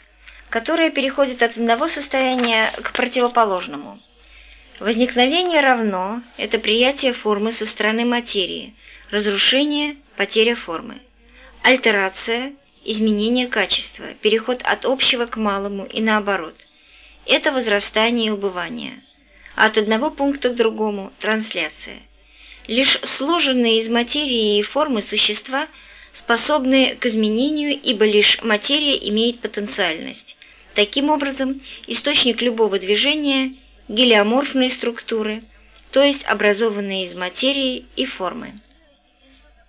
которое переходит от одного состояния к противоположному. Возникновение равно – это приятие формы со стороны материи, разрушение – потеря формы. Альтерация – изменение качества, переход от общего к малому и наоборот. Это возрастание и убывание. От одного пункта к другому – трансляция. Лишь сложенные из материи и формы существа способны к изменению, ибо лишь материя имеет потенциальность. Таким образом, источник любого движения – гелиоморфные структуры, то есть образованные из материи и формы.